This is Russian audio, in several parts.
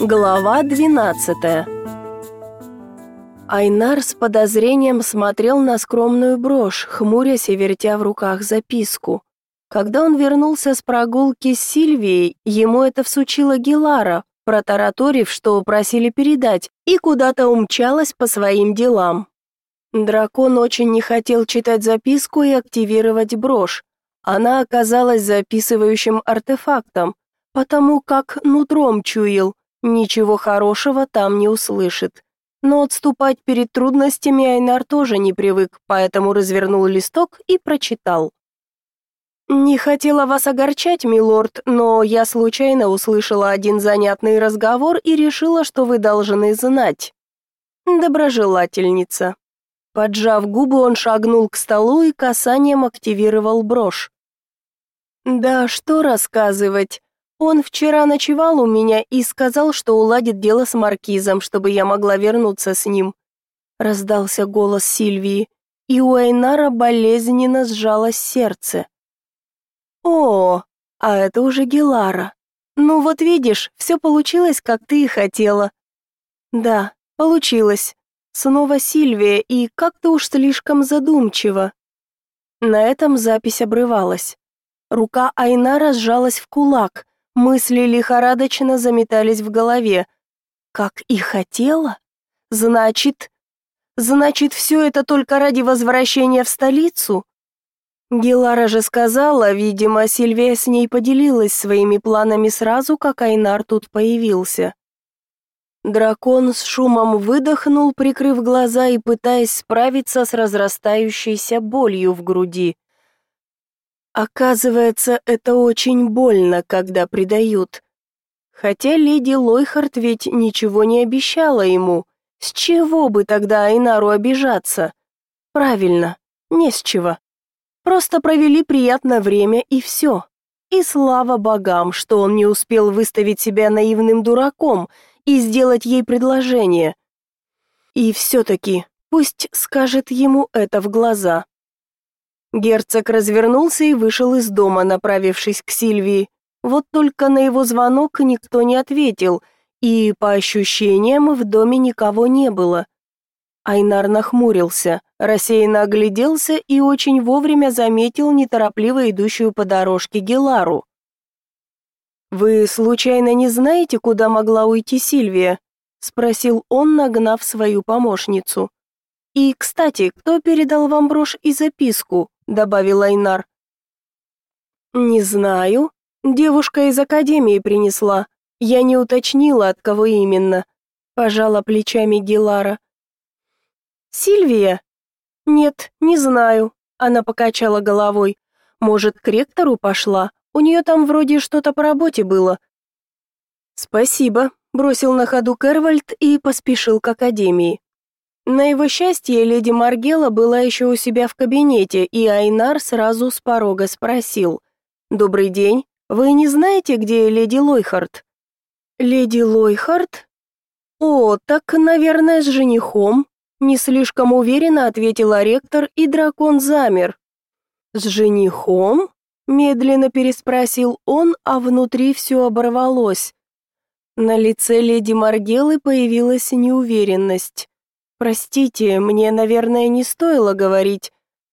Глава 12 Айнар с подозрением смотрел на скромную брошь, хмурясь и вертя в руках записку. Когда он вернулся с прогулки с Сильвией, ему это всучила Гелара, протараторив, что просили передать, и куда-то умчалась по своим делам. Дракон очень не хотел читать записку и активировать брошь. Она оказалась записывающим артефактом, потому как нутром чуял, Ничего хорошего там не услышит. Но отступать перед трудностями Айнар тоже не привык, поэтому развернул листок и прочитал. «Не хотела вас огорчать, милорд, но я случайно услышала один занятный разговор и решила, что вы должны знать. Доброжелательница». Поджав губы, он шагнул к столу и касанием активировал брошь. «Да что рассказывать? Он вчера ночевал у меня и сказал, что уладит дело с маркизом, чтобы я могла вернуться с ним. Раздался голос Сильвии, и у Эйнара болезненно сжалось сердце. О, а это уже Гелара. Ну вот видишь, все получилось, как ты и хотела. Да, получилось. Снова Сильвия, и как-то уж слишком задумчиво. На этом запись обрывалась. Рука Айнара сжалась в кулак, Мысли лихорадочно заметались в голове. Как и хотела? Значит, значит, все это только ради возвращения в столицу? Гелара же сказала, видимо, Сильвия с ней поделилась своими планами сразу, как Айнар тут появился. Дракон с шумом выдохнул, прикрыв глаза и пытаясь справиться с разрастающейся болью в груди. Оказывается, это очень больно, когда предают. Хотя леди Лойхард ведь ничего не обещала ему. С чего бы тогда Айнару обижаться? Правильно, не с чего. Просто провели приятное время и все. И слава богам, что он не успел выставить себя наивным дураком и сделать ей предложение. И все-таки пусть скажет ему это в глаза. Герцог развернулся и вышел из дома, направившись к Сильвии. Вот только на его звонок никто не ответил, и, по ощущениям, в доме никого не было. Айнар нахмурился, рассеянно огляделся и очень вовремя заметил неторопливо идущую по дорожке Гелару. «Вы случайно не знаете, куда могла уйти Сильвия?» — спросил он, нагнав свою помощницу. «И, кстати, кто передал вам брошь и записку?» Добавил Айнар. Не знаю, девушка из академии принесла. Я не уточнила, от кого именно, пожала плечами Гилара. Сильвия? Нет, не знаю, она покачала головой. Может, к ректору пошла? У нее там вроде что-то по работе было. Спасибо, бросил на ходу Кервальд и поспешил к академии. На его счастье, леди Маргела была еще у себя в кабинете, и Айнар сразу с порога спросил. «Добрый день. Вы не знаете, где леди Лойхард?» «Леди Лойхард?» «О, так, наверное, с женихом», — не слишком уверенно ответила ректор, и дракон замер. «С женихом?» — медленно переспросил он, а внутри все оборвалось. На лице леди Маргелы появилась неуверенность. Простите, мне, наверное, не стоило говорить.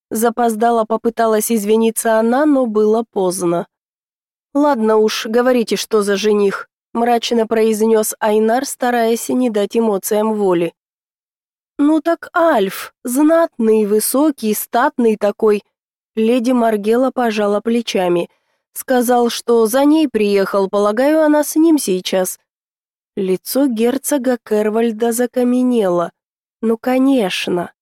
Запоздала попыталась извиниться она, но было поздно. Ладно уж, говорите, что за жених, мрачно произнес Айнар, стараясь не дать эмоциям воли. Ну так Альф, знатный, высокий, статный такой. Леди Маргела пожала плечами. Сказал, что за ней приехал, полагаю, она с ним сейчас. Лицо герцога Кервальда закаменело. Ну, конечно.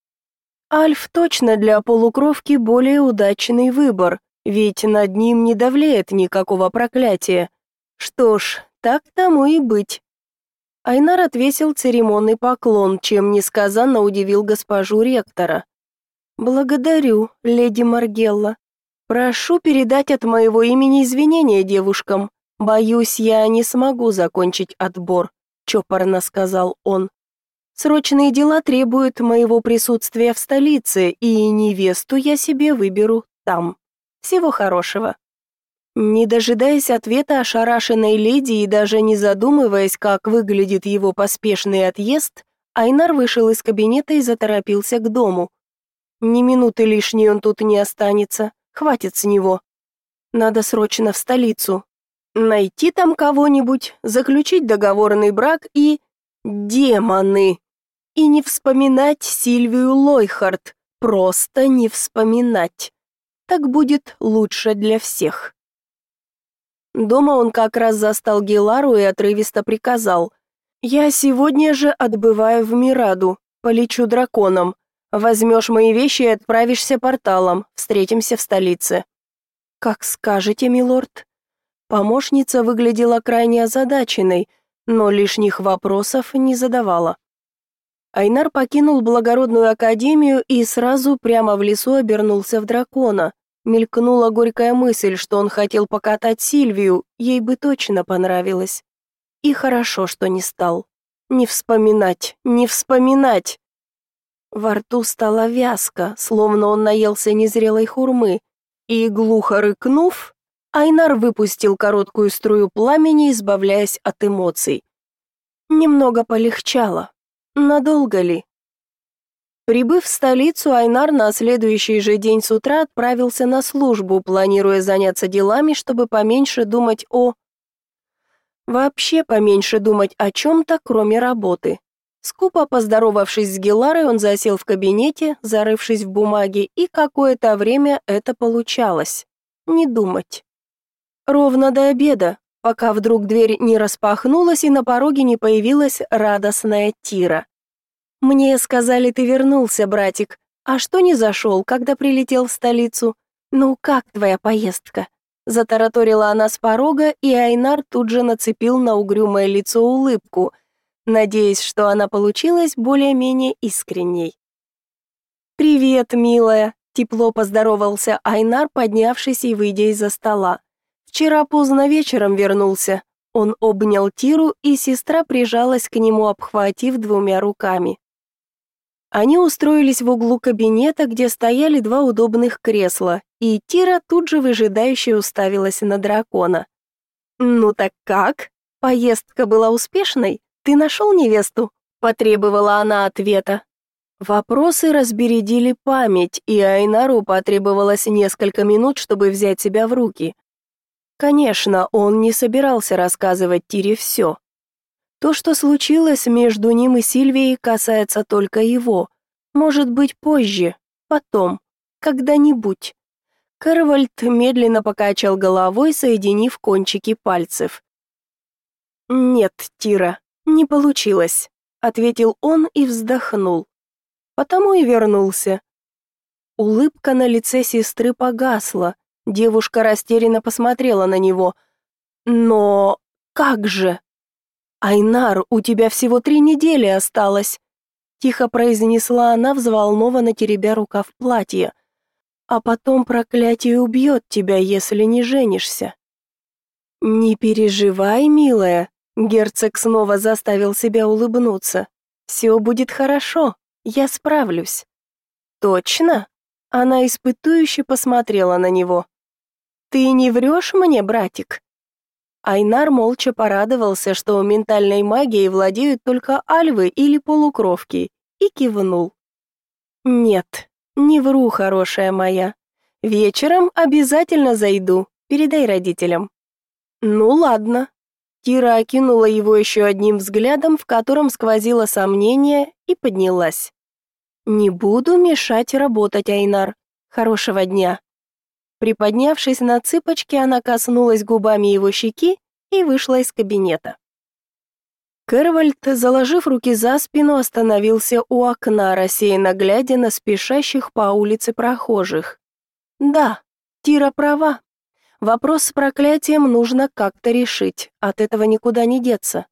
Альф точно для полукровки более удачный выбор, ведь над ним не давлеет никакого проклятия. Что ж, так тому и быть. Айнар отвесил церемонный поклон, чем несказанно удивил госпожу ректора. «Благодарю, леди Маргелла. Прошу передать от моего имени извинения девушкам. Боюсь, я не смогу закончить отбор», — чопорно сказал он. Срочные дела требуют моего присутствия в столице, и невесту я себе выберу там. Всего хорошего. Не дожидаясь ответа ошарашенной леди и даже не задумываясь, как выглядит его поспешный отъезд, Айнар вышел из кабинета и заторопился к дому. Ни минуты лишней он тут не останется, хватит с него. Надо срочно в столицу. Найти там кого-нибудь, заключить договорный брак и... Демоны! И не вспоминать Сильвию Лойхард, просто не вспоминать. Так будет лучше для всех. Дома он как раз застал Гелару и отрывисто приказал. «Я сегодня же отбываю в Мираду, полечу драконом. Возьмешь мои вещи и отправишься порталом, встретимся в столице». «Как скажете, милорд». Помощница выглядела крайне озадаченной, но лишних вопросов не задавала. Айнар покинул благородную академию и сразу прямо в лесу обернулся в дракона. Мелькнула горькая мысль, что он хотел покатать Сильвию, ей бы точно понравилось. И хорошо, что не стал. Не вспоминать, не вспоминать. Во рту стало вязко, словно он наелся незрелой хурмы, и, глухо рыкнув, Айнар выпустил короткую струю пламени, избавляясь от эмоций. Немного полегчало, Надолго ли? Прибыв в столицу, Айнар на следующий же день с утра отправился на службу, планируя заняться делами, чтобы поменьше думать о... Вообще поменьше думать о чем-то, кроме работы. Скупо поздоровавшись с Геларой, он засел в кабинете, зарывшись в бумаги, и какое-то время это получалось. Не думать. Ровно до обеда, пока вдруг дверь не распахнулась и на пороге не появилась радостная Тира. «Мне сказали, ты вернулся, братик. А что не зашел, когда прилетел в столицу? Ну, как твоя поездка?» Затараторила она с порога, и Айнар тут же нацепил на угрюмое лицо улыбку, надеясь, что она получилась более-менее искренней. «Привет, милая», — тепло поздоровался Айнар, поднявшись и выйдя из-за стола. Вчера поздно вечером вернулся. Он обнял Тиру, и сестра прижалась к нему, обхватив двумя руками. Они устроились в углу кабинета, где стояли два удобных кресла, и Тира тут же выжидающе уставилась на дракона. «Ну так как? Поездка была успешной? Ты нашел невесту?» – потребовала она ответа. Вопросы разбередили память, и Айнару потребовалось несколько минут, чтобы взять себя в руки. Конечно, он не собирался рассказывать Тире все. То, что случилось между ним и Сильвией, касается только его. Может быть, позже, потом, когда-нибудь. Карвальд медленно покачал головой, соединив кончики пальцев. «Нет, Тира, не получилось», — ответил он и вздохнул. Потому и вернулся. Улыбка на лице сестры погасла, Девушка растерянно посмотрела на него. «Но как же?» «Айнар, у тебя всего три недели осталось», — тихо произнесла она, взволнованно теребя рукав платья. «А потом проклятие убьет тебя, если не женишься». «Не переживай, милая», — герцог снова заставил себя улыбнуться. «Все будет хорошо, я справлюсь». «Точно?» Она испытующе посмотрела на него. Ты не врешь мне, братик? Айнар молча порадовался, что ментальной магией владеют только альвы или полукровки, и кивнул. Нет, не вру, хорошая моя. Вечером обязательно зайду. Передай родителям. Ну ладно. Тира окинула его еще одним взглядом, в котором сквозило сомнение, и поднялась. Не буду мешать работать, Айнар. Хорошего дня. Приподнявшись на цыпочки, она коснулась губами его щеки и вышла из кабинета. Кервальд, заложив руки за спину, остановился у окна, рассеянно глядя на спешащих по улице прохожих. Да, Тира права. Вопрос с проклятием нужно как-то решить, от этого никуда не деться.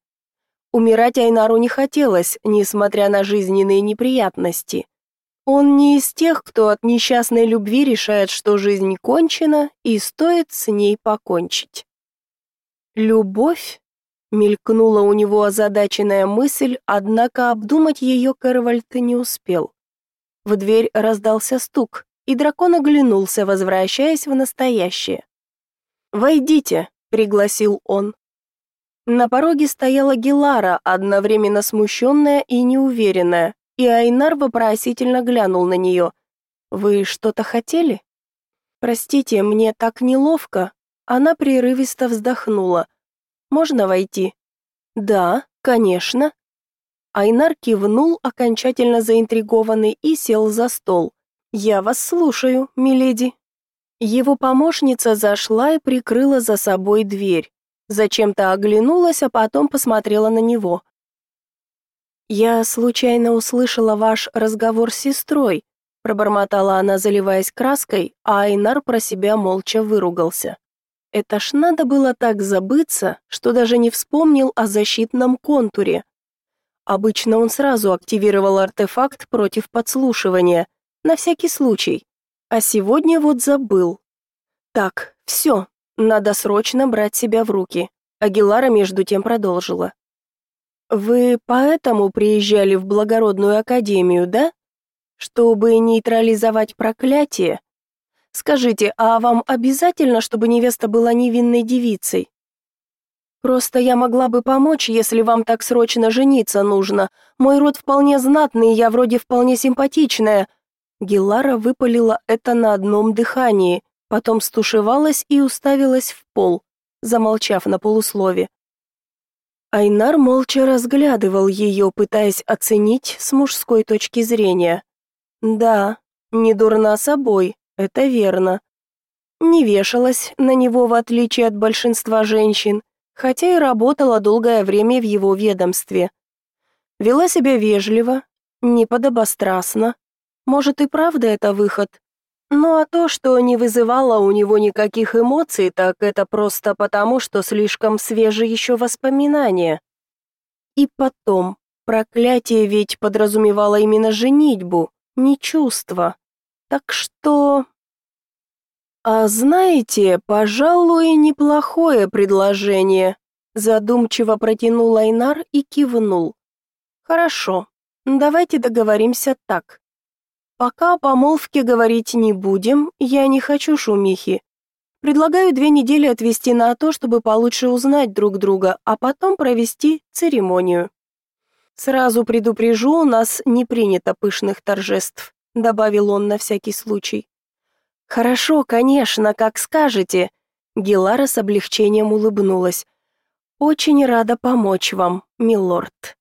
Умирать Айнару не хотелось, несмотря на жизненные неприятности. Он не из тех, кто от несчастной любви решает, что жизнь кончена и стоит с ней покончить. Любовь мелькнула у него озадаченная мысль, однако обдумать ее Кервальд не успел. В дверь раздался стук, и дракон оглянулся, возвращаясь в настоящее. «Войдите», — пригласил он. На пороге стояла Гелара, одновременно смущенная и неуверенная, и Айнар вопросительно глянул на нее. «Вы что-то хотели?» «Простите, мне так неловко». Она прерывисто вздохнула. «Можно войти?» «Да, конечно». Айнар кивнул, окончательно заинтригованный, и сел за стол. «Я вас слушаю, миледи». Его помощница зашла и прикрыла за собой дверь. Зачем-то оглянулась, а потом посмотрела на него. «Я случайно услышала ваш разговор с сестрой», пробормотала она, заливаясь краской, а Айнар про себя молча выругался. Это ж надо было так забыться, что даже не вспомнил о защитном контуре. Обычно он сразу активировал артефакт против подслушивания, на всякий случай. А сегодня вот забыл. Так, все, надо срочно брать себя в руки. Агилара между тем продолжила. Вы поэтому приезжали в благородную академию, да? Чтобы нейтрализовать проклятие? Скажите, а вам обязательно, чтобы невеста была невинной девицей? Просто я могла бы помочь, если вам так срочно жениться нужно. Мой род вполне знатный, я вроде вполне симпатичная. Гилара выпалила это на одном дыхании потом стушевалась и уставилась в пол, замолчав на полуслове. Айнар молча разглядывал ее, пытаясь оценить с мужской точки зрения. Да, не дурна собой, это верно. Не вешалась на него в отличие от большинства женщин, хотя и работала долгое время в его ведомстве. Вела себя вежливо, не подобострастно. Может и правда это выход, ну а то, что не вызывало у него никаких эмоций, так это просто потому, что слишком свежие еще воспоминания. И потом, проклятие ведь подразумевало именно женитьбу, не чувство. Так что... А знаете, пожалуй, неплохое предложение. Задумчиво протянул Айнар и кивнул. Хорошо, давайте договоримся так. Пока о помолвке говорить не будем, я не хочу шумихи. Предлагаю две недели отвести на то, чтобы получше узнать друг друга, а потом провести церемонию. Сразу предупрежу, у нас не принято пышных торжеств, добавил он на всякий случай. Хорошо, конечно, как скажете. Гелара с облегчением улыбнулась. Очень рада помочь вам, милорд.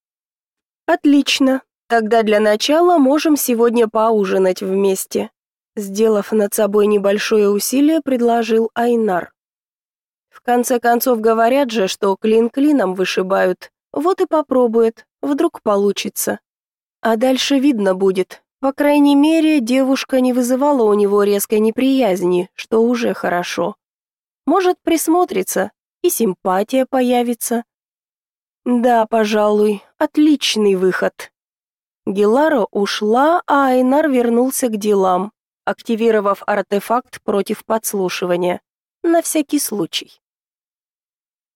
Отлично. Тогда для начала можем сегодня поужинать вместе. Сделав над собой небольшое усилие, предложил Айнар. В конце концов говорят же, что клин клином вышибают. Вот и попробует, вдруг получится. А дальше видно будет. По крайней мере, девушка не вызывала у него резкой неприязни, что уже хорошо. Может, присмотрится, и симпатия появится. Да, пожалуй, отличный выход. Гелара ушла, а Айнар вернулся к делам, активировав артефакт против подслушивания. На всякий случай.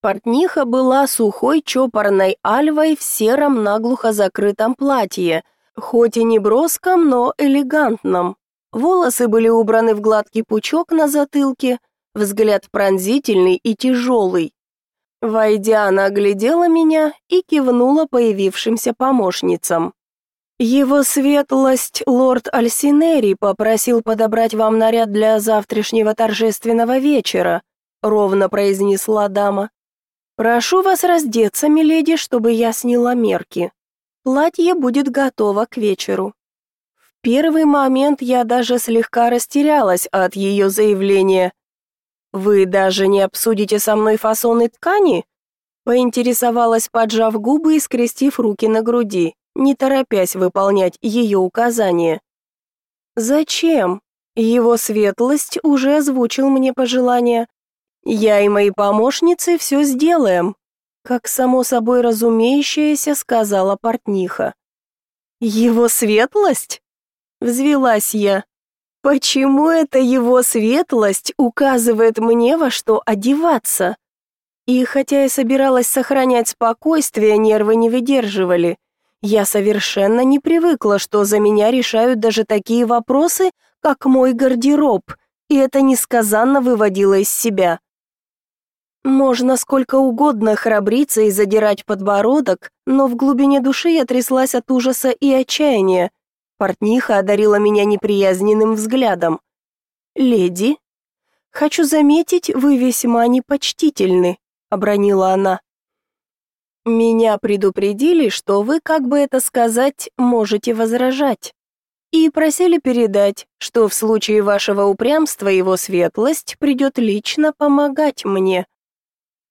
Портниха была сухой чопорной альвой в сером наглухо закрытом платье, хоть и не броском, но элегантном. Волосы были убраны в гладкий пучок на затылке, взгляд пронзительный и тяжелый. Войдя, она оглядела меня и кивнула появившимся помощницам. Его светлость лорд Альсинери попросил подобрать вам наряд для завтрашнего торжественного вечера, ровно произнесла дама. Прошу вас раздеться, миледи, чтобы я сняла мерки. Платье будет готово к вечеру. В первый момент я даже слегка растерялась от ее заявления. Вы даже не обсудите со мной фасоны ткани? поинтересовалась, поджав губы и скрестив руки на груди не торопясь выполнять ее указания. Зачем? Его светлость уже озвучил мне пожелание. Я и мои помощницы все сделаем, как само собой разумеющееся сказала портниха. Его светлость? Взвилась я. Почему это его светлость указывает мне во что одеваться? И хотя я собиралась сохранять спокойствие, нервы не выдерживали. Я совершенно не привыкла, что за меня решают даже такие вопросы, как мой гардероб, и это несказанно выводило из себя. Можно сколько угодно храбриться и задирать подбородок, но в глубине души я тряслась от ужаса и отчаяния. Портниха одарила меня неприязненным взглядом. «Леди, хочу заметить, вы весьма непочтительны», — обронила она. «Меня предупредили, что вы, как бы это сказать, можете возражать и просили передать, что в случае вашего упрямства его светлость придет лично помогать мне.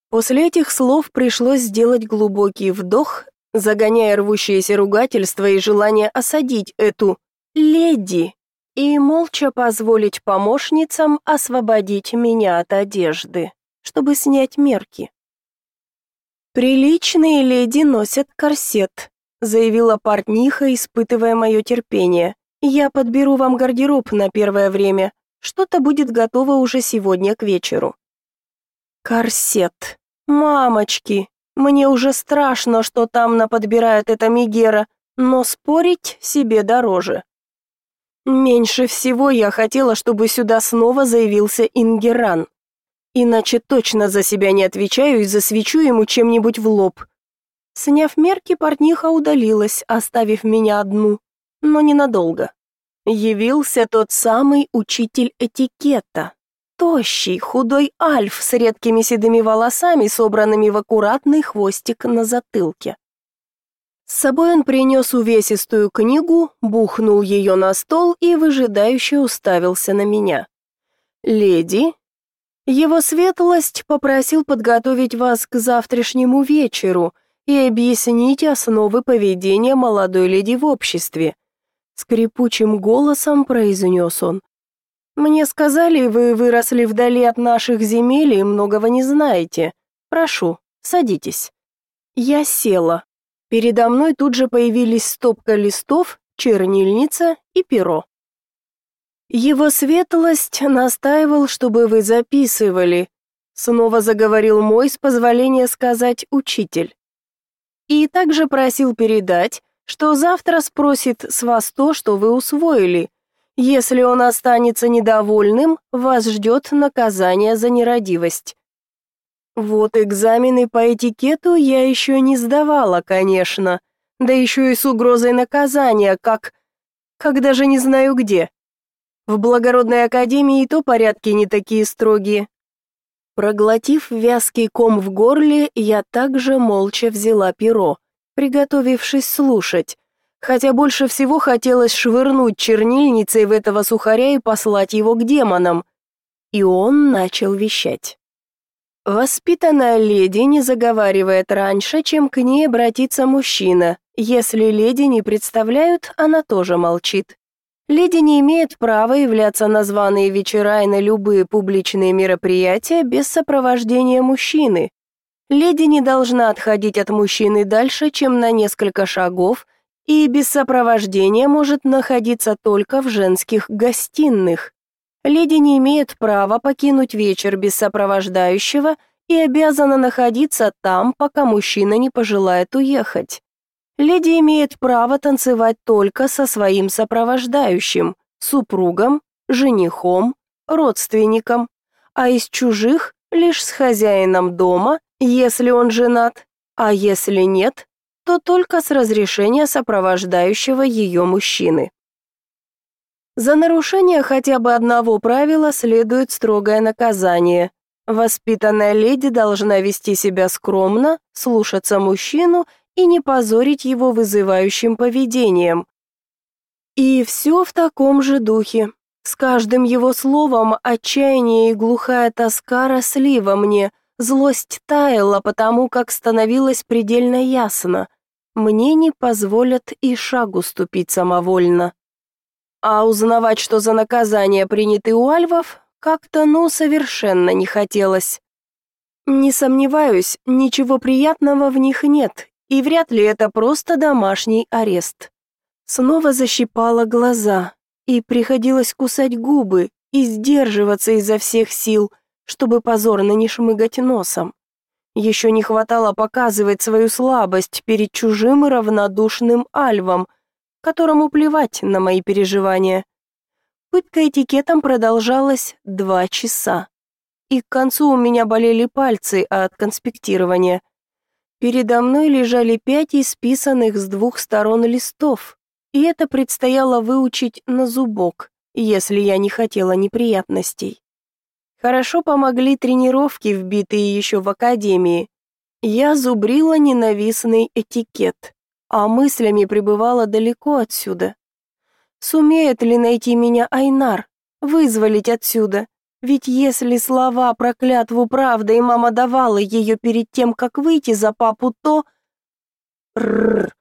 После этих слов пришлось сделать глубокий вдох, загоняя рвущиеся ругательства и желание осадить эту леди и молча позволить помощницам освободить меня от одежды, чтобы снять мерки. Приличные леди носят корсет, заявила портниха, испытывая мое терпение. Я подберу вам гардероб на первое время. Что-то будет готово уже сегодня к вечеру. Корсет. Мамочки, мне уже страшно, что там наподбирает эта Мигера, но спорить себе дороже. Меньше всего я хотела, чтобы сюда снова заявился Ингеран. Иначе точно за себя не отвечаю и засвечу ему чем-нибудь в лоб. Сняв мерки, портниха удалилась, оставив меня одну, но ненадолго. Явился тот самый учитель этикета. Тощий, худой альф с редкими седыми волосами, собранными в аккуратный хвостик на затылке. С собой он принес увесистую книгу, бухнул ее на стол и выжидающе уставился на меня. «Леди, его светлость попросил подготовить вас к завтрашнему вечеру и объяснить основы поведения молодой леди в обществе», скрипучим голосом произнес он. Мне сказали, вы выросли вдали от наших земель и многого не знаете. Прошу, садитесь. Я села. Передо мной тут же появились стопка листов, чернильница и перо. Его светлость настаивал, чтобы вы записывали, снова заговорил мой с позволения сказать учитель. И также просил передать, что завтра спросит с вас то, что вы усвоили, если он останется недовольным, вас ждет наказание за нерадивость. Вот экзамены по этикету я еще не сдавала, конечно, да еще и с угрозой наказания, как... как даже не знаю где. В благородной академии и то порядки не такие строгие. Проглотив вязкий ком в горле, я также молча взяла перо, приготовившись слушать хотя больше всего хотелось швырнуть чернильницей в этого сухаря и послать его к демонам. И он начал вещать. Воспитанная леди не заговаривает раньше, чем к ней обратится мужчина. Если леди не представляют, она тоже молчит. Леди не имеет права являться на званые вечера и на любые публичные мероприятия без сопровождения мужчины. Леди не должна отходить от мужчины дальше, чем на несколько шагов, и без сопровождения может находиться только в женских гостиных. Леди не имеет права покинуть вечер без сопровождающего и обязана находиться там, пока мужчина не пожелает уехать. Леди имеет право танцевать только со своим сопровождающим, супругом, женихом, родственником, а из чужих лишь с хозяином дома, если он женат, а если нет, то только с разрешения сопровождающего ее мужчины. За нарушение хотя бы одного правила следует строгое наказание. Воспитанная леди должна вести себя скромно, слушаться мужчину и не позорить его вызывающим поведением. И все в таком же духе. С каждым его словом отчаяние и глухая тоска росли во мне, злость таяла, потому как становилось предельно ясно мне не позволят и шагу ступить самовольно. А узнавать, что за наказание приняты у альвов, как-то ну совершенно не хотелось. Не сомневаюсь, ничего приятного в них нет, и вряд ли это просто домашний арест. Снова защипала глаза, и приходилось кусать губы и сдерживаться изо всех сил, чтобы позорно не шмыгать носом. Еще не хватало показывать свою слабость перед чужим и равнодушным альвом, которому плевать на мои переживания. Пытка этикетом продолжалась два часа. и к концу у меня болели пальцы от конспектирования. Передо мной лежали пять исписанных с двух сторон листов, и это предстояло выучить на зубок, если я не хотела неприятностей. Хорошо помогли тренировки, вбитые еще в академии. Я зубрила ненавистный этикет, а мыслями пребывала далеко отсюда. Сумеет ли найти меня Айнар, вызволить отсюда? Ведь если слова про клятву правда и мама давала ее перед тем, как выйти за папу, то... Рррр.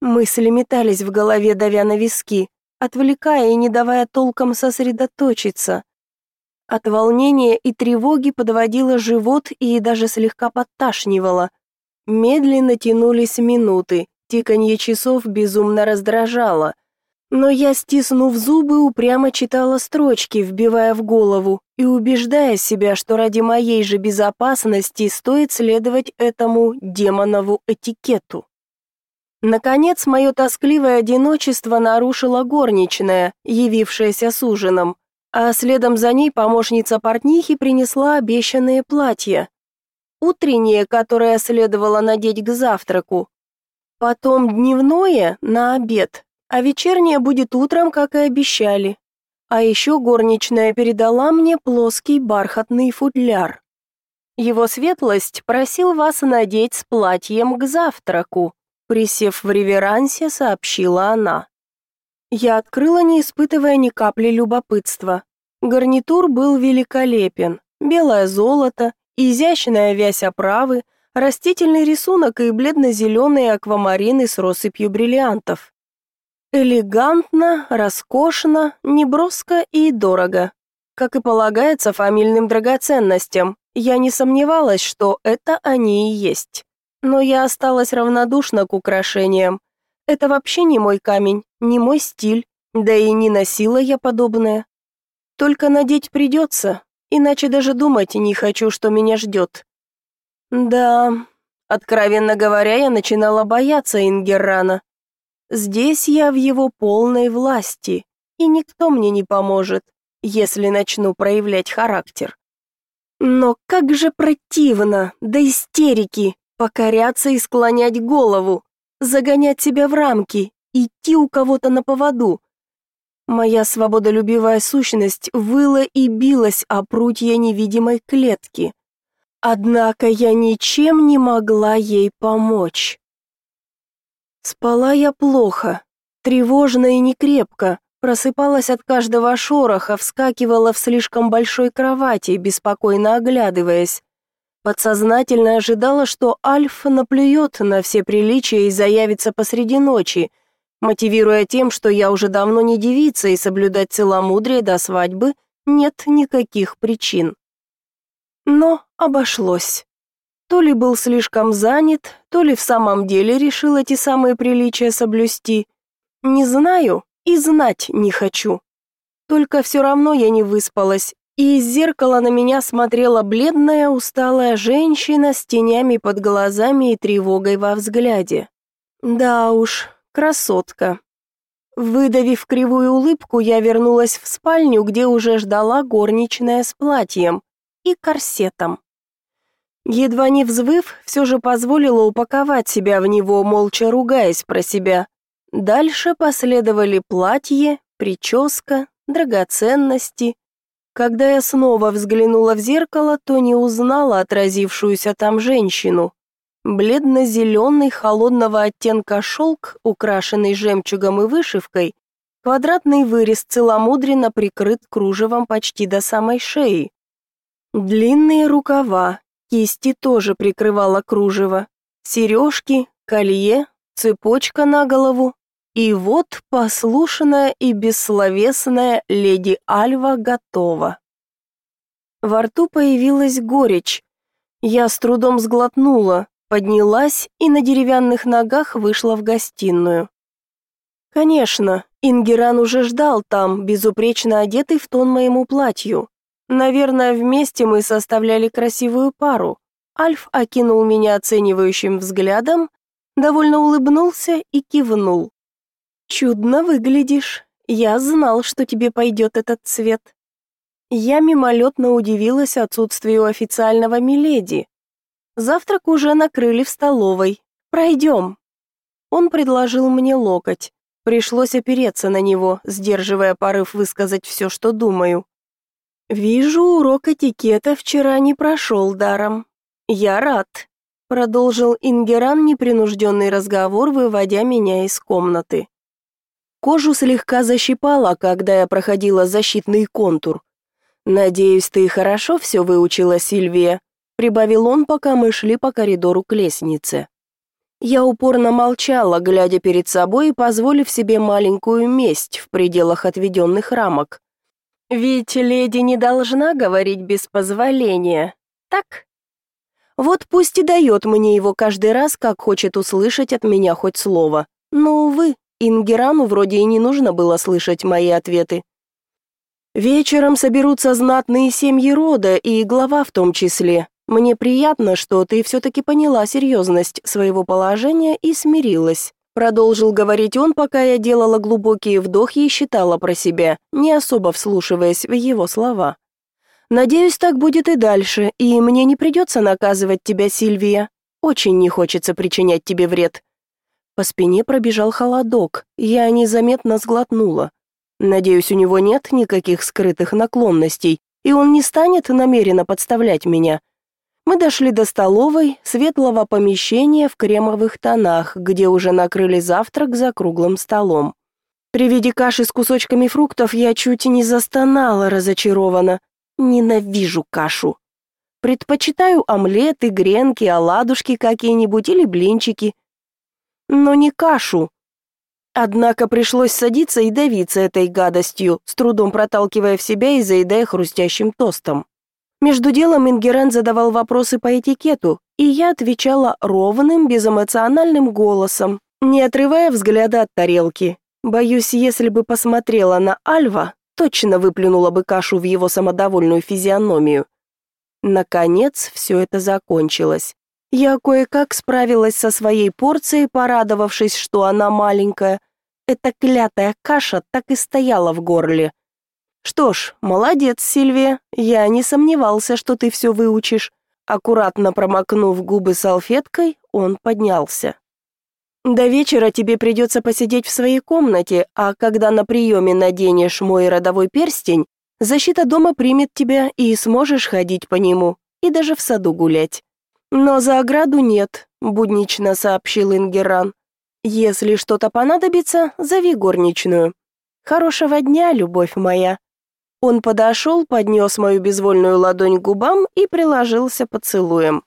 Мысли метались в голове, давя на виски, отвлекая и не давая толком сосредоточиться. От волнения и тревоги подводило живот и даже слегка подташнивало. Медленно тянулись минуты, тиканье часов безумно раздражало. Но я, стиснув зубы, упрямо читала строчки, вбивая в голову и убеждая себя, что ради моей же безопасности стоит следовать этому демонову этикету. Наконец, мое тоскливое одиночество нарушила горничная, явившаяся с ужином, а следом за ней помощница портнихи принесла обещанные платья. Утреннее, которое следовало надеть к завтраку, потом дневное на обед, а вечернее будет утром, как и обещали. А еще горничная передала мне плоский бархатный футляр. Его светлость просил вас надеть с платьем к завтраку, присев в реверансе, сообщила она. Я открыла, не испытывая ни капли любопытства. Гарнитур был великолепен. Белое золото, изящная вязь оправы, растительный рисунок и бледно-зеленые аквамарины с россыпью бриллиантов. Элегантно, роскошно, неброско и дорого. Как и полагается фамильным драгоценностям, я не сомневалась, что это они и есть. Но я осталась равнодушна к украшениям. Это вообще не мой камень, не мой стиль, да и не носила я подобное. Только надеть придется, иначе даже думать не хочу, что меня ждет. Да, откровенно говоря, я начинала бояться Ингеррана. Здесь я в его полной власти, и никто мне не поможет, если начну проявлять характер. Но как же противно, до истерики, покоряться и склонять голову, загонять себя в рамки, идти у кого-то на поводу. Моя свободолюбивая сущность выла и билась о прутья невидимой клетки. Однако я ничем не могла ей помочь. Спала я плохо, тревожно и некрепко, просыпалась от каждого шороха, вскакивала в слишком большой кровати, беспокойно оглядываясь. Подсознательно ожидала, что Альф наплюет на все приличия и заявится посреди ночи, мотивируя тем, что я уже давно не девица и соблюдать целомудрие до свадьбы нет никаких причин. Но обошлось. То ли был слишком занят, то ли в самом деле решил эти самые приличия соблюсти. Не знаю и знать не хочу. Только все равно я не выспалась, и из зеркала на меня смотрела бледная, усталая женщина с тенями под глазами и тревогой во взгляде. Да уж, красотка. Выдавив кривую улыбку, я вернулась в спальню, где уже ждала горничная с платьем и корсетом. Едва не взвыв, все же позволила упаковать себя в него, молча ругаясь про себя. Дальше последовали платье, прическа, драгоценности. Когда я снова взглянула в зеркало, то не узнала отразившуюся там женщину. Бледно-зеленый холодного оттенка шелк, украшенный жемчугом и вышивкой, квадратный вырез целомудренно прикрыт кружевом почти до самой шеи. Длинные рукава, Кисти тоже прикрывала кружево. Сережки, колье, цепочка на голову. И вот послушная и бессловесная леди Альва готова. Во рту появилась горечь. Я с трудом сглотнула, поднялась и на деревянных ногах вышла в гостиную. Конечно, Ингеран уже ждал там, безупречно одетый в тон моему платью. Наверное, вместе мы составляли красивую пару. Альф окинул меня оценивающим взглядом, довольно улыбнулся и кивнул. Чудно выглядишь. Я знал, что тебе пойдет этот цвет. Я мимолетно удивилась отсутствию официального миледи. Завтрак уже накрыли в столовой. Пройдем. Он предложил мне локоть. Пришлось опереться на него, сдерживая порыв высказать все, что думаю. «Вижу, урок этикета вчера не прошел даром. Я рад», — продолжил Ингеран непринужденный разговор, выводя меня из комнаты. Кожу слегка защипало, когда я проходила защитный контур. «Надеюсь, ты хорошо все выучила, Сильвия», — прибавил он, пока мы шли по коридору к лестнице. Я упорно молчала, глядя перед собой и позволив себе маленькую месть в пределах отведенных рамок. Ведь леди не должна говорить без позволения, так? Вот пусть и дает мне его каждый раз, как хочет услышать от меня хоть слово. Но, увы, Ингерану вроде и не нужно было слышать мои ответы. Вечером соберутся знатные семьи рода, и глава в том числе. Мне приятно, что ты все-таки поняла серьезность своего положения и смирилась. Продолжил говорить он, пока я делала глубокие вдохи и считала про себя, не особо вслушиваясь в его слова. «Надеюсь, так будет и дальше, и мне не придется наказывать тебя, Сильвия. Очень не хочется причинять тебе вред». По спине пробежал холодок, я незаметно сглотнула. Надеюсь, у него нет никаких скрытых наклонностей, и он не станет намеренно подставлять меня. Мы дошли до столовой, светлого помещения в кремовых тонах, где уже накрыли завтрак за круглым столом. При виде каши с кусочками фруктов я чуть не застонала разочарованно. Ненавижу кашу. Предпочитаю омлеты, гренки, оладушки какие-нибудь или блинчики. Но не кашу. Однако пришлось садиться и давиться этой гадостью, с трудом проталкивая в себя и заедая хрустящим тостом. Между делом Ингерен задавал вопросы по этикету, и я отвечала ровным, безэмоциональным голосом, не отрывая взгляда от тарелки. Боюсь, если бы посмотрела на Альва, точно выплюнула бы кашу в его самодовольную физиономию. Наконец, все это закончилось. Я кое-как справилась со своей порцией, порадовавшись, что она маленькая. Эта клятая каша так и стояла в горле. Что ж, молодец, Сильвия. Я не сомневался, что ты все выучишь. Аккуратно промокнув губы салфеткой, он поднялся. До вечера тебе придется посидеть в своей комнате, а когда на приеме наденешь мой родовой перстень, защита дома примет тебя и сможешь ходить по нему и даже в саду гулять. Но за ограду нет, буднично сообщил Ингеран. Если что-то понадобится, зови горничную. Хорошего дня, любовь моя. Он подошел, поднес мою безвольную ладонь к губам и приложился поцелуем.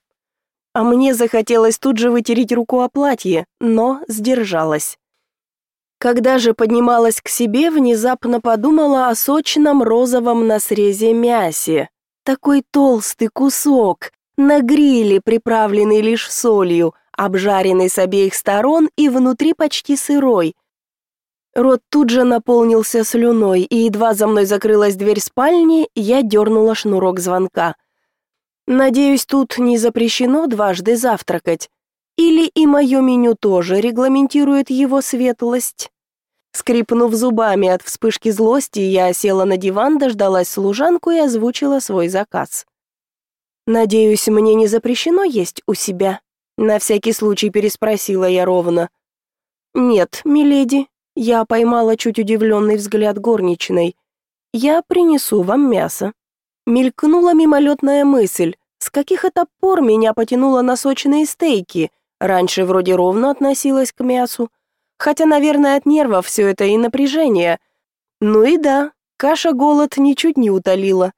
А мне захотелось тут же вытереть руку о платье, но сдержалась. Когда же поднималась к себе, внезапно подумала о сочном розовом на срезе мясе. Такой толстый кусок, на гриле, приправленный лишь солью, обжаренный с обеих сторон и внутри почти сырой – Рот тут же наполнился слюной, и едва за мной закрылась дверь спальни, я дернула шнурок звонка. Надеюсь, тут не запрещено дважды завтракать. Или и мое меню тоже регламентирует его светлость. Скрипнув зубами от вспышки злости, я села на диван, дождалась служанку и озвучила свой заказ. «Надеюсь, мне не запрещено есть у себя?» На всякий случай переспросила я ровно. «Нет, миледи, я поймала чуть удивленный взгляд горничной. «Я принесу вам мясо». Мелькнула мимолетная мысль. С каких это пор меня потянуло на сочные стейки? Раньше вроде ровно относилась к мясу. Хотя, наверное, от нервов все это и напряжение. Ну и да, каша голод ничуть не утолила.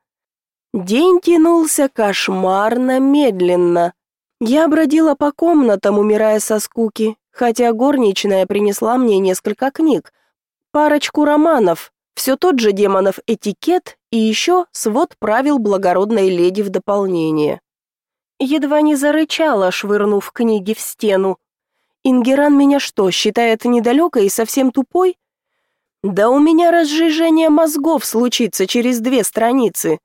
День тянулся кошмарно медленно. Я бродила по комнатам, умирая со скуки, хотя горничная принесла мне несколько книг, парочку романов, все тот же демонов этикет и еще свод правил благородной леди в дополнение. Едва не зарычала, швырнув книги в стену. Ингеран меня что, считает недалекой и совсем тупой? Да у меня разжижение мозгов случится через две страницы.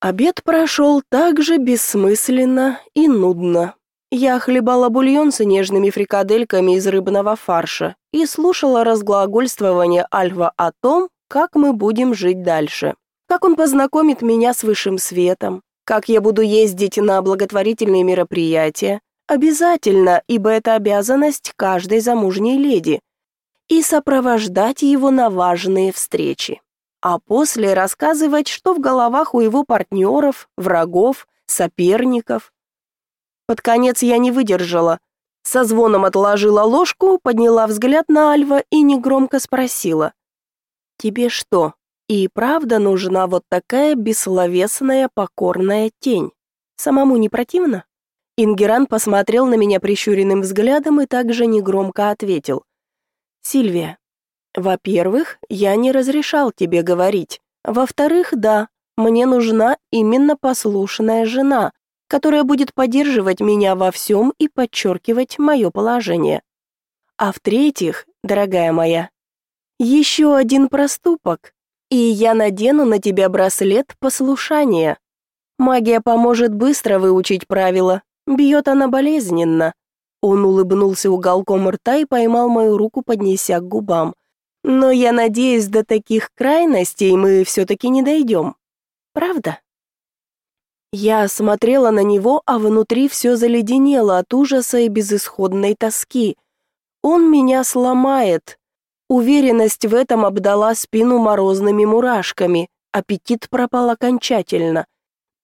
Обед прошел так же бессмысленно и нудно. Я хлебала бульон с нежными фрикадельками из рыбного фарша и слушала разглагольствование Альва о том, как мы будем жить дальше. как он познакомит меня с высшим светом, как я буду ездить на благотворительные мероприятия, обязательно, ибо это обязанность каждой замужней леди, и сопровождать его на важные встречи. А после рассказывать, что в головах у его партнеров, врагов, соперников. Под конец я не выдержала. Со звоном отложила ложку, подняла взгляд на Альва и негромко спросила. «Тебе что, и правда нужна вот такая бессловесная покорная тень? Самому не противно?» Ингеран посмотрел на меня прищуренным взглядом и также негромко ответил. «Сильвия, во-первых, я не разрешал тебе говорить. Во-вторых, да, мне нужна именно послушная жена, которая будет поддерживать меня во всем и подчеркивать мое положение. А в-третьих, дорогая моя, еще один проступок, и я надену на тебя браслет послушания. Магия поможет быстро выучить правила, бьет она болезненно. Он улыбнулся уголком рта и поймал мою руку, поднеся к губам. Но я надеюсь, до таких крайностей мы все-таки не дойдем. Правда? Я смотрела на него, а внутри все заледенело от ужаса и безысходной тоски. Он меня сломает. Уверенность в этом обдала спину морозными мурашками. Аппетит пропал окончательно.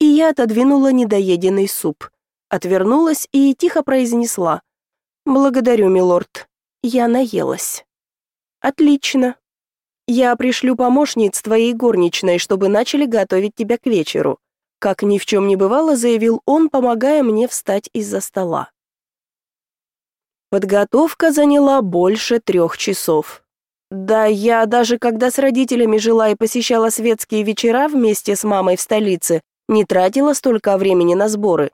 И я отодвинула недоеденный суп. Отвернулась и тихо произнесла. «Благодарю, милорд. Я наелась». «Отлично. Я пришлю помощниц твоей горничной, чтобы начали готовить тебя к вечеру», как ни в чем не бывало, заявил он, помогая мне встать из-за стола. Подготовка заняла больше трех часов. Да, я даже когда с родителями жила и посещала светские вечера вместе с мамой в столице, не тратила столько времени на сборы.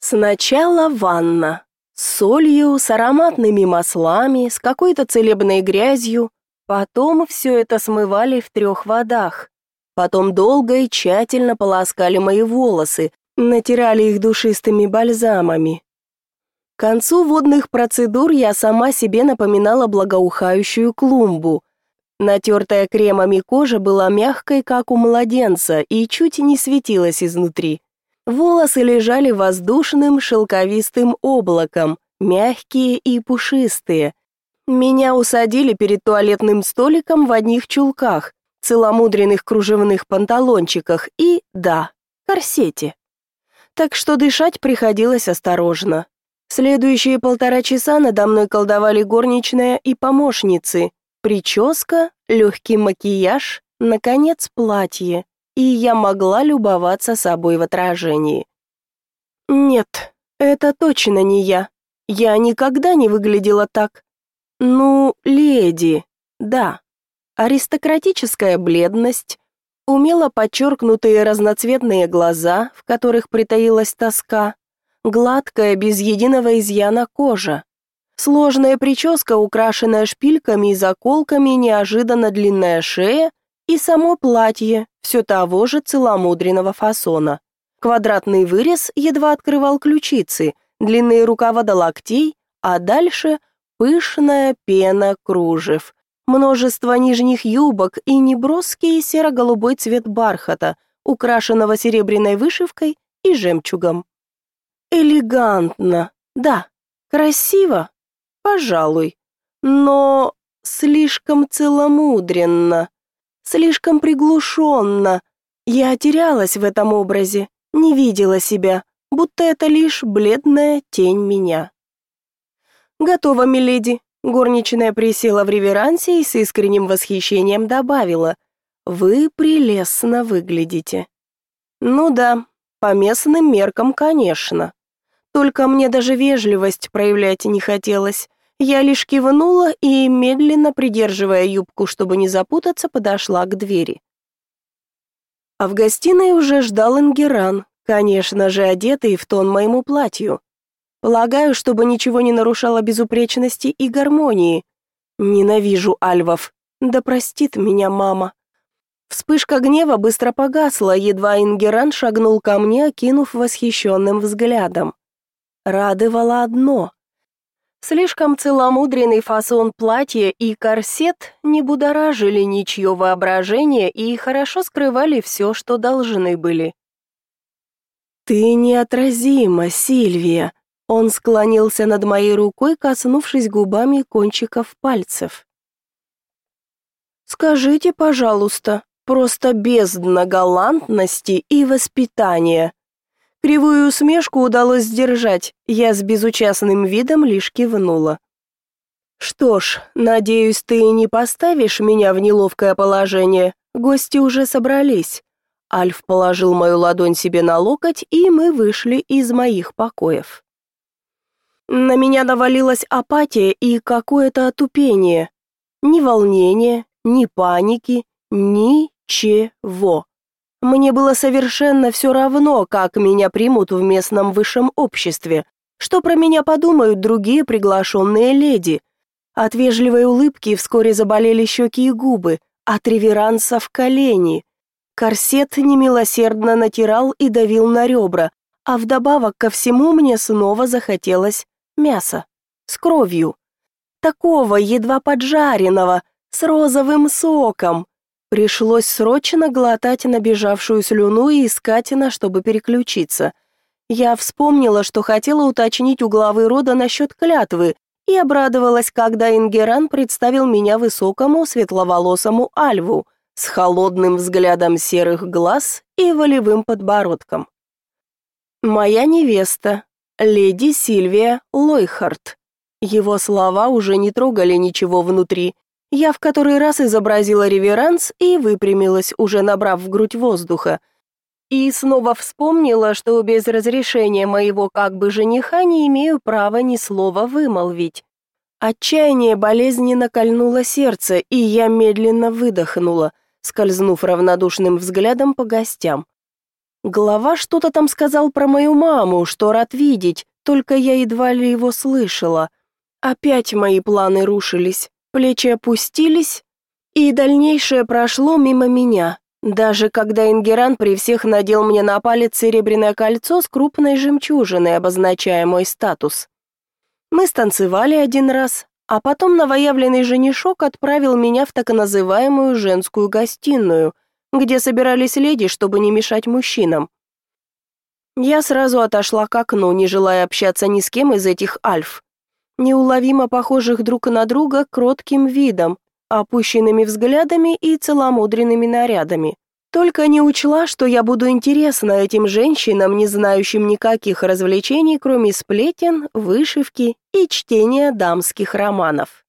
Сначала ванна, с солью, с ароматными маслами, с какой-то целебной грязью. Потом все это смывали в трех водах. Потом долго и тщательно полоскали мои волосы, натирали их душистыми бальзамами. К концу водных процедур я сама себе напоминала благоухающую клумбу. Натертая кремами кожа была мягкой, как у младенца, и чуть не светилась изнутри. Волосы лежали воздушным шелковистым облаком, мягкие и пушистые. Меня усадили перед туалетным столиком в одних чулках, целомудренных кружевных панталончиках и, да, корсете. Так что дышать приходилось осторожно. Следующие полтора часа надо мной колдовали горничная и помощницы. Прическа, легкий макияж, наконец, платье и я могла любоваться собой в отражении. Нет, это точно не я. Я никогда не выглядела так. Ну, леди, да. Аристократическая бледность, умело подчеркнутые разноцветные глаза, в которых притаилась тоска, гладкая, без единого изъяна кожа, сложная прическа, украшенная шпильками и заколками, неожиданно длинная шея и само платье, все того же целомудренного фасона. Квадратный вырез едва открывал ключицы, длинные рукава до локтей, а дальше пышная пена кружев, множество нижних юбок и неброский серо-голубой цвет бархата, украшенного серебряной вышивкой и жемчугом. Элегантно, да, красиво, пожалуй, но слишком целомудренно. Слишком приглушенно. Я терялась в этом образе, не видела себя, будто это лишь бледная тень меня. «Готово, миледи», — горничная присела в реверансе и с искренним восхищением добавила. «Вы прелестно выглядите». «Ну да, по местным меркам, конечно. Только мне даже вежливость проявлять не хотелось. Я лишь кивнула и, медленно придерживая юбку, чтобы не запутаться, подошла к двери. А в гостиной уже ждал Ингеран, конечно же, одетый в тон моему платью. Полагаю, чтобы ничего не нарушало безупречности и гармонии. Ненавижу альвов. Да простит меня мама. Вспышка гнева быстро погасла, едва Ингеран шагнул ко мне, окинув восхищенным взглядом. Радовало одно. Слишком целомудренный фасон платья и корсет не будоражили ничье воображение и хорошо скрывали все, что должны были. «Ты неотразима, Сильвия!» Он склонился над моей рукой, коснувшись губами кончиков пальцев. «Скажите, пожалуйста, просто бездна галантности и воспитания!» Кривую усмешку удалось сдержать, я с безучастным видом лишь кивнула. «Что ж, надеюсь, ты не поставишь меня в неловкое положение. Гости уже собрались». Альф положил мою ладонь себе на локоть, и мы вышли из моих покоев. На меня навалилась апатия и какое-то отупение. Ни волнения, ни паники, ничего. Мне было совершенно все равно, как меня примут в местном высшем обществе, что про меня подумают другие приглашенные леди. От вежливой улыбки вскоре заболели щеки и губы, от реверанса в колени. Корсет немилосердно натирал и давил на ребра, а вдобавок ко всему мне снова захотелось мяса с кровью. Такого едва поджаренного, с розовым соком. Пришлось срочно глотать набежавшую слюну и искать на, чтобы переключиться. Я вспомнила, что хотела уточнить у главы рода насчет клятвы, и обрадовалась, когда Ингеран представил меня высокому светловолосому альву с холодным взглядом серых глаз и волевым подбородком. «Моя невеста, леди Сильвия Лойхарт». Его слова уже не трогали ничего внутри, я в который раз изобразила реверанс и выпрямилась, уже набрав в грудь воздуха. И снова вспомнила, что без разрешения моего как бы жениха не имею права ни слова вымолвить. Отчаяние болезненно кольнуло сердце, и я медленно выдохнула, скользнув равнодушным взглядом по гостям. Глава что-то там сказал про мою маму, что рад видеть, только я едва ли его слышала. Опять мои планы рушились. Плечи опустились, и дальнейшее прошло мимо меня. Даже когда Ингеран при всех надел мне на палец серебряное кольцо с крупной жемчужиной, обозначая мой статус. Мы станцевали один раз, а потом новоявленный женишок отправил меня в так называемую женскую гостиную, где собирались леди, чтобы не мешать мужчинам. Я сразу отошла к окну, не желая общаться ни с кем из этих альф неуловимо похожих друг на друга кротким видом, опущенными взглядами и целомудренными нарядами. Только не учла, что я буду интересна этим женщинам, не знающим никаких развлечений, кроме сплетен, вышивки и чтения дамских романов.